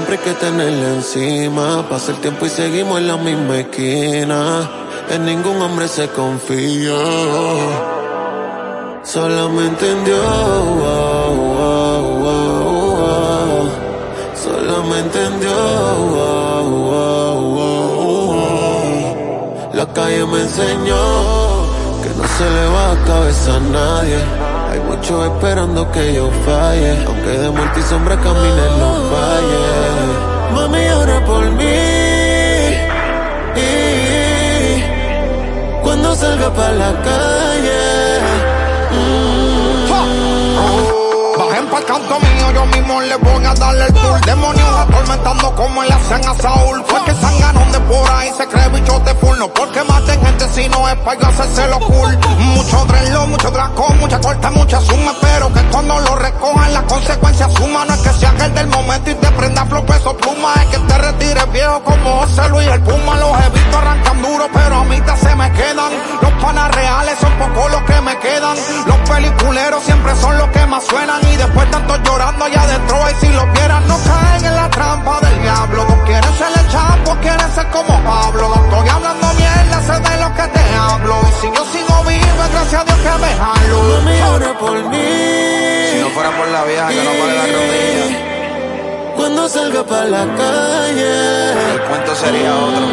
que tenerla encima. Pasa el tiempo y seguimos en la misma esquina. En ningún hombre se confía. Solamente en Dios. wow, wow, wow. Solamente en Dios. La calle me enseñó que no se le va a cabeza a nadie. Hay muchos esperando que yo falle, aunque de muerte y sombra camine salga para la calle. Bajen pa'l canto mío, yo mismo le voy a darle el tour. Demonios atormentando como le hacen a Saúl. Fue que sangaron de por ahí, se cree bichote full. No porque maten gente, si no es para hacerse lo cool. Mucho drelo, mucho draco, mucha corta, mucha suma. Pero que cuando lo recojan, las consecuencias suman. No es que Es que te retires viejo como José Luis el Puma. Los he visto arrancan duro, pero a mitad se me quedan. Los panas reales son pocos los que me quedan. Los peliculeros siempre son los que más suenan. Y después tanto llorando allá adentro. Y si lo vieran, no caen en la trampa del diablo. No quieren ser el chapo, quieren ser como Pablo. No estoy hablando mierda, sé de lo que te hablo. Y si yo sigo vivo, es gracias a Dios que me jalo. Mami, ora por mí. Si no fuera por la vieja que no vale la rodilla, Cuando salga para la calle. el cuento sería otro.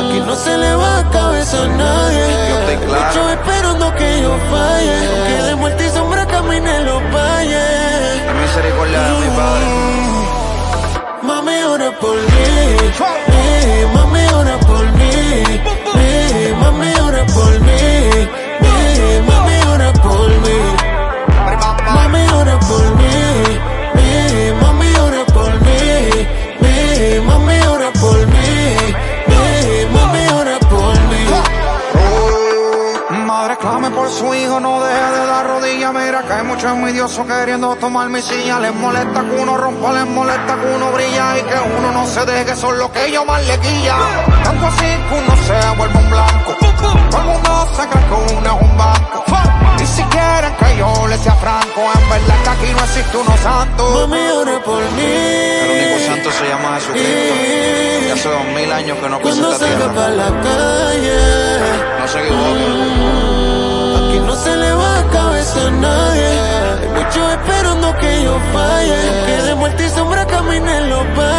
Aquí no se le va a cabeza a nadie. Yo estoy claro. Muchos esperando que yo falle. Que de muerte clame por su hijo, no deje de dar rodillas. Mira que hay muchos envidiosos queriendo tomar mi silla. Les molesta que uno rompa, les molesta que uno brilla y que uno no se deje, eso es lo que ellos más le quilla. Tanto así que uno se vuelve un blanco. Todo el mundo se cree que uno es un banco. Y si quieren que yo les sea franco, en verdad que aquí no existe uno santo. Mami, ora por El mí. único santo se llama Jesucristo. Y hace dos mil años que no pisa Cuando esta salga tierra. la calle. No se equivoquen. No se le va a cabeza a nadie. Hay muchos esperando que yo falle. Que de muerte y sombra camine en los valles.